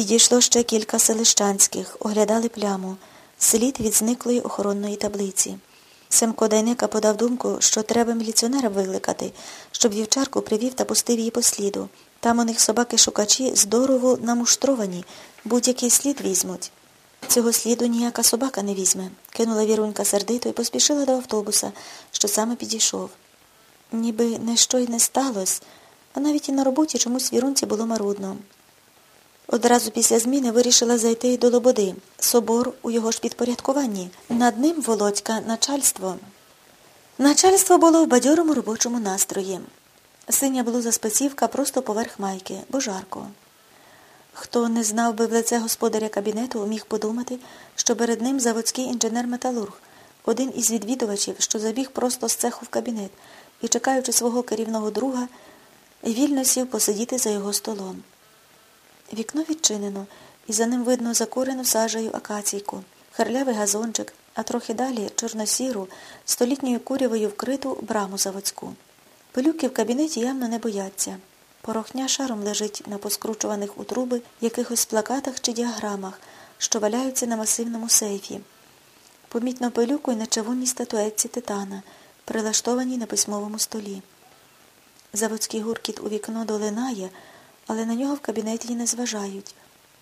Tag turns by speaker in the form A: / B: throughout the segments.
A: Підійшло ще кілька селищанських, оглядали пляму, слід від зниклої охоронної таблиці. Семко Дайника подав думку, що треба міліціонера викликати, щоб вівчарку привів та пустив її по сліду. Там у них собаки-шукачі здорово намуштровані, будь-який слід візьмуть. Цього сліду ніяка собака не візьме, кинула Вірунька сердито і поспішила до автобуса, що саме підійшов. Ніби не що й не сталося, а навіть і на роботі чомусь Вірунці було марудно. Одразу після зміни вирішила зайти до Лободи. Собор у його ж підпорядкуванні. Над ним Володька начальство. Начальство було в бадьорому робочому настрої. Синя блуза спецівка просто поверх майки, бо жарко. Хто не знав би в лице господаря кабінету, міг подумати, що перед ним заводський інженер-металург, один із відвідувачів, що забіг просто з цеху в кабінет і, чекаючи свого керівного друга, вільно сів посидіти за його столом. Вікно відчинено, і за ним видно закурену сажею акаційку, харлявий газончик, а трохи далі чорносіру, столітньою курявою вкриту браму заводську. Пилюки в кабінеті явно не бояться. Порохня шаром лежить на поскручуваних у труби якихось плакатах чи діаграмах, що валяються на масивному сейфі. Помітно пилюку й на чавунній статуетці титана, прилаштованій на письмовому столі. Заводський гуркіт у вікно долинає, але на нього в кабінеті й не зважають.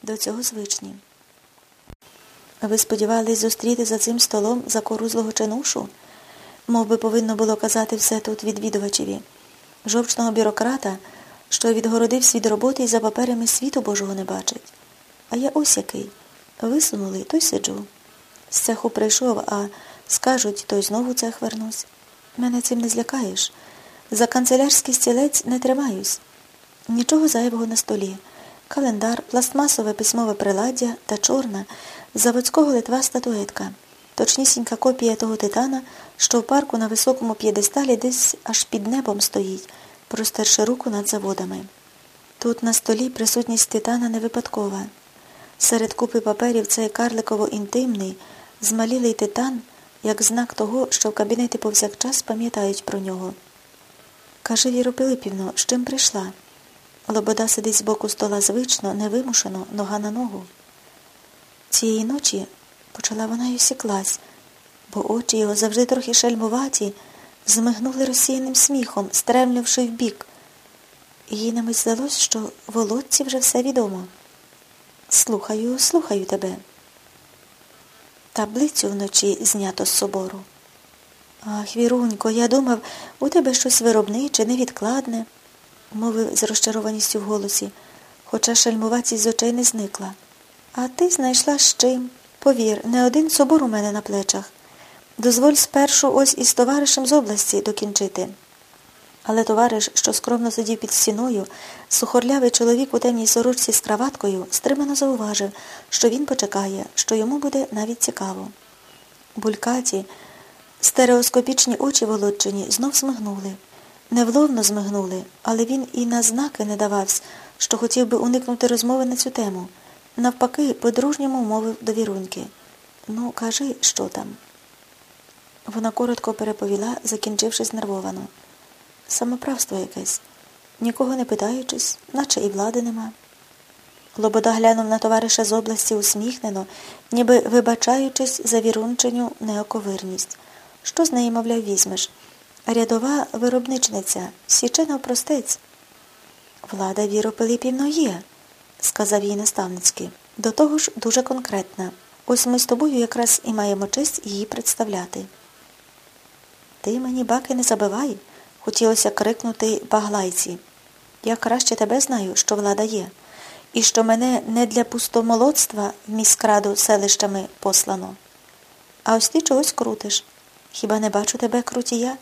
A: До цього звичні. Ви сподівались зустріти за цим столом закорузлого чинушу? Мов би повинно було казати все тут відвідувачеві, жовчного бюрократа, що відгородився від роботи і за паперами світу Божого не бачить. А я ось який. Висунули, то й сиджу. З цеху прийшов, а скажуть, то й знову цех вернусь. Мене цим не злякаєш. За канцелярський стілець не тримаюсь. Нічого зайвого на столі. Календар, пластмасове письмове приладдя та чорна, заводського литва статуетка. Точнісінька копія того титана, що в парку на високому п'єдесталі десь аж під небом стоїть, простерши руку над заводами. Тут на столі присутність титана не випадкова. Серед купи паперів цей карликово інтимний, змалілий титан, як знак того, що в кабінеті повсякчас пам'ятають про нього. Каже Віро Пилипівно, з чим прийшла? Лобода сидить з боку стола звично, невимушено, нога на ногу. Цієї ночі почала вона й осіклась, бо очі його завжди трохи шельмуваті, змигнули розсіяним сміхом, стремлявши вбік. Їй на здалось, що володці вже все відомо. Слухаю, слухаю тебе. Таблицю вночі знято з собору. Ах, Вірунько, я думав, у тебе щось виробниче, невідкладне мовив з розчарованістю в голосі, хоча шальмуватість з очей не зникла. А ти знайшла з чим? Повір, не один собор у мене на плечах. Дозволь спершу ось із товаришем з області докінчити. Але товариш, що скромно сидів під стіною, сухорлявий чоловік у темній сорочці з краваткою, стримано зауважив, що він почекає, що йому буде навіть цікаво. Булькаті, стереоскопічні очі володчині знов смигнули. Невловно змигнули, але він і на знаки не давався, що хотів би уникнути розмови на цю тему. Навпаки, по-дружньому мовив до віруньки. Ну, кажи, що там. Вона коротко переповіла, закінчивши знервовано. Самоправство якесь, нікого не питаючись, наче і влади нема. Лобода глянув на товариша з області усміхнено, ніби вибачаючись за вірунченю неоковирність. Що з неї, мовляв, візьмеш? Рядова виробничниця, січена простець. Влада Віро Пилипівно є, сказав їй наставницький. До того ж дуже конкретна. Ось ми з тобою якраз і маємо честь її представляти. Ти мені баки не забивай, хотілося крикнути баглайці. Я краще тебе знаю, що влада є, і що мене не для пустомолодства в міськраду селищами послано. А ось ти чогось крутиш. Хіба не бачу тебе крутія?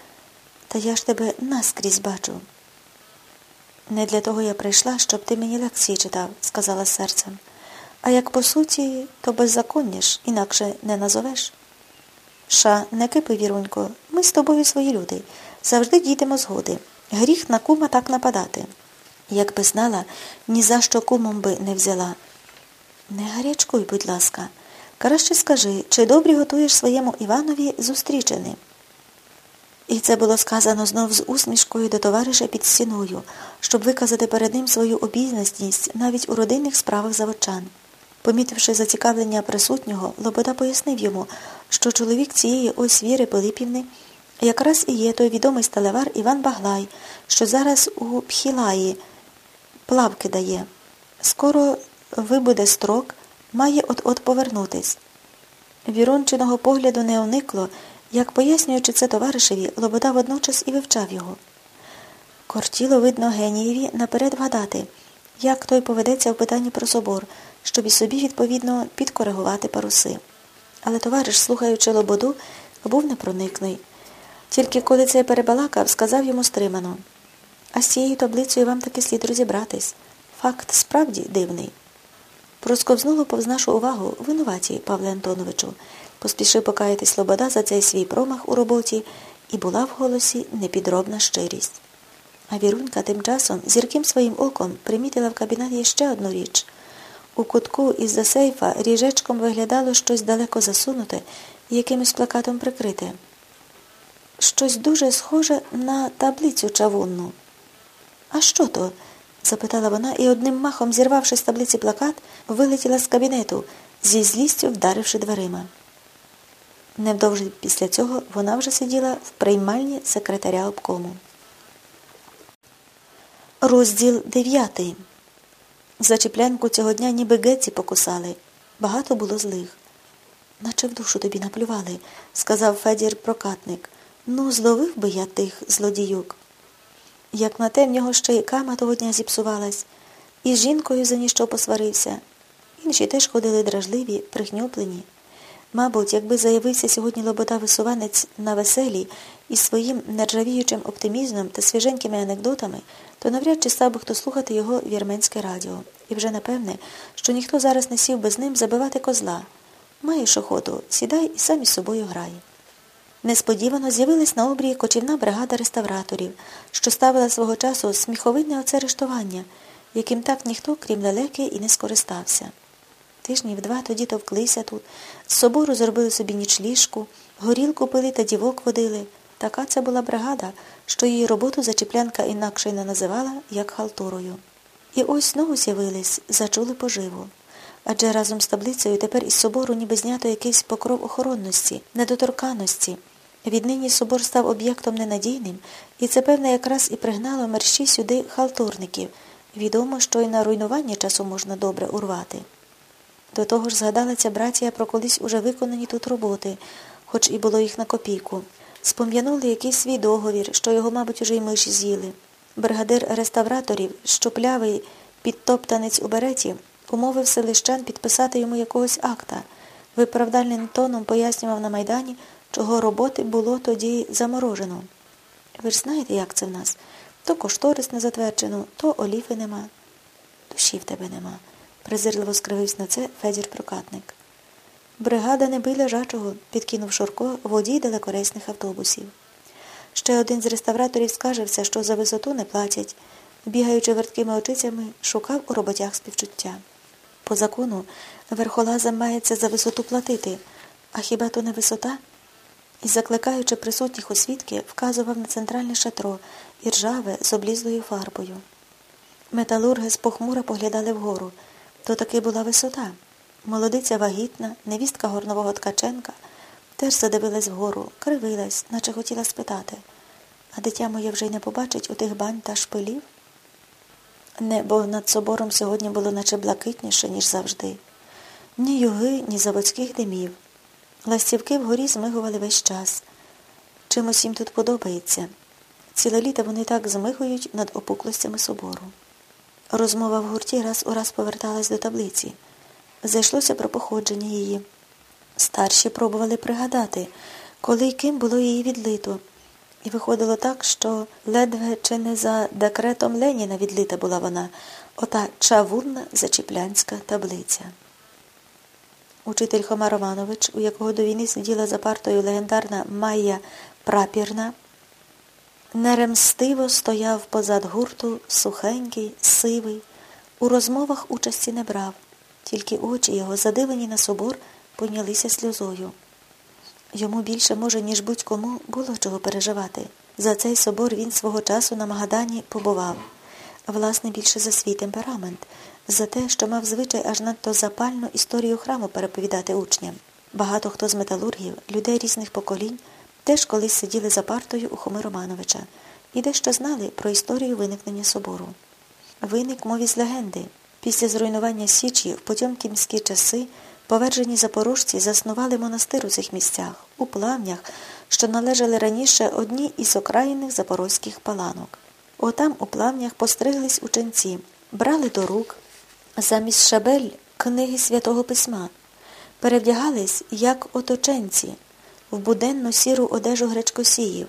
A: Та я ж тебе наскрізь бачу. Не для того я прийшла, щоб ти мені лекції читав, сказала серцем. А як по суті, то беззаконніш, інакше не назовеш. Ша, не кипи, вірунько, ми з тобою свої люди. Завжди дійдемо згоди. Гріх на кума так нападати. Якби знала, ні за що кумом би не взяла. Не гарячкуй, будь ласка. Краще скажи, чи добрі готуєш своєму Іванові зустрічини? І це було сказано знов з усмішкою до товариша під стіною, щоб виказати перед ним свою обізнаність навіть у родинних справах заводчан. Помітивши зацікавлення присутнього, Лобода пояснив йому, що чоловік цієї ось Віри Пилипівни якраз і є той відомий сталевар Іван Баглай, що зараз у Пхілаї плавки дає. Скоро вибуде строк, має от-от повернутись. Вірончиного погляду не уникло, як пояснюючи це товаришеві, Лобода водночас і вивчав його. Кортіло, видно, генієві наперед вгадати, як той поведеться в питанні про собор, щоб і собі, відповідно, підкоригувати паруси. Але товариш, слухаючи Лободу, був непроникний. Тільки коли цей перебалакав, сказав йому стримано. А з цією таблицею вам таки слід розібратись. Факт справді дивний. Просковзнуло повз нашу увагу винуваті, Павле Антоновичу, поспішив покаятись Лобода за цей свій промах у роботі, і була в голосі непідробна щирість. А Вірунька тим часом зірким своїм оком примітила в кабінеті ще одну річ. У кутку із-за сейфа ріжечком виглядало щось далеко засунуте і якимось плакатом прикрите. Щось дуже схоже на таблицю чавунну. А що то? запитала вона і одним махом, зірвавши з таблиці плакат, вилетіла з кабінету, зі злістю вдаривши дверима. Невдовзі після цього вона вже сиділа в приймальні секретаря обкому. Розділ дев'ятий. Зачіплянку цього дня ніби геці покусали. Багато було злих. Наче в душу тобі наплювали, сказав Федір прокатник. Ну, зловив би я тих злодіюк. Як на те в нього ще й кама того дня зіпсувалась, і з жінкою за ніщо посварився. Інші теж ходили дражливі, прихнюплені. Мабуть, якби заявився сьогодні Лобота висуванець на веселі із своїм нержавіючим оптимізмом та свіженькими анекдотами, то навряд чи став би хто слухати його вірменське радіо. І вже напевне, що ніхто зараз не сів би з ним забивати козла. Маєш охоту, сідай і сам із собою грай. Несподівано з'явилась на обрії кочівна бригада реставраторів, що ставила свого часу сміховинне оце рештування, яким так ніхто, крім лелеки, і не скористався. Тижнів два тоді товклися тут, з собору зробили собі нічліжку, горілку пили та дівок водили. Така це була бригада, що її роботу зачіплянка інакше й не називала, як халтурою. І ось знову з'явились, зачули поживу. Адже разом з таблицею тепер із собору ніби знято якийсь покров охоронності, недоторканості. Віднині собор став об'єктом ненадійним, і це, певне, якраз і пригнало мерщі сюди халтурників. Відомо, що й на руйнування часу можна добре урвати. До того ж згадала ця братія про колись уже виконані тут роботи, хоч і було їх на копійку. Спом'янули якийсь свій договір, що його, мабуть, уже й миші з'їли. Бригадир реставраторів, що плявий підтоптанець у береті, умовив селищан підписати йому якогось акта. Виправдальним тоном пояснював на Майдані, чого роботи було тоді заморожено. Ви ж знаєте, як це в нас? То кошторис не затверджено, то оліфи нема. Душі в тебе нема, презирливо скривився на це Федір Прокатник. Бригада не бий лежачого, підкинув Шорко водій далекорейсних автобусів. Ще один з реставраторів скажевся, що за висоту не платять, бігаючи верткими очицями, шукав у роботях співчуття. По закону верхолазам мається за висоту платити, а хіба то не висота? І, закликаючи присутніх освідки, вказував на центральне шатро і ржаве з облізлою фарбою. Металурги з похмура поглядали вгору. То таки була висота. Молодиця вагітна, невістка горнового Ткаченка, теж задивилась вгору, кривилась, наче хотіла спитати, а дитя моє вже й не побачить у тих бань та шпилів? Небо над собором сьогодні було наче блакитніше, ніж завжди. Ні юги, ні заводських димів. Ластівки вгорі змигували весь час. Чимось їм тут подобається. Ціле літо вони так змигують над опуклостями собору. Розмова в гурті раз у раз поверталась до таблиці. Зайшлося про походження її. Старші пробували пригадати, коли й ким було її відлито. І виходило так, що ледве чи не за декретом Леніна відлита була вона, ота чавунна зачіплянська таблиця. Учитель Хома Романович, у якого до війни сиділа за партою легендарна Майя Прапірна, неремстиво стояв позад гурту, сухенький, сивий, у розмовах участі не брав, тільки очі його, задивлені на собор, понялися сльозою. Йому більше, може, ніж будь-кому було чого переживати. За цей собор він свого часу на Магадані побував. Власне, більше за свій темперамент, за те, що мав звичай аж надто запальну історію храму переповідати учням. Багато хто з металургів, людей різних поколінь, теж колись сиділи за партою у Хоми Романовича і дещо знали про історію виникнення собору. Виник, мов із легенди. Після зруйнування Січі в потьомкінські часи повержені запорожці заснували монастир у цих місцях, у плавнях, що належали раніше одній із окраїнних запорозьких паланок. Отам у плавнях постриглись ученці, брали до рук замість шабель книги святого письма, перевдягались як оточенці в буденну сіру одежу гречкосіїв.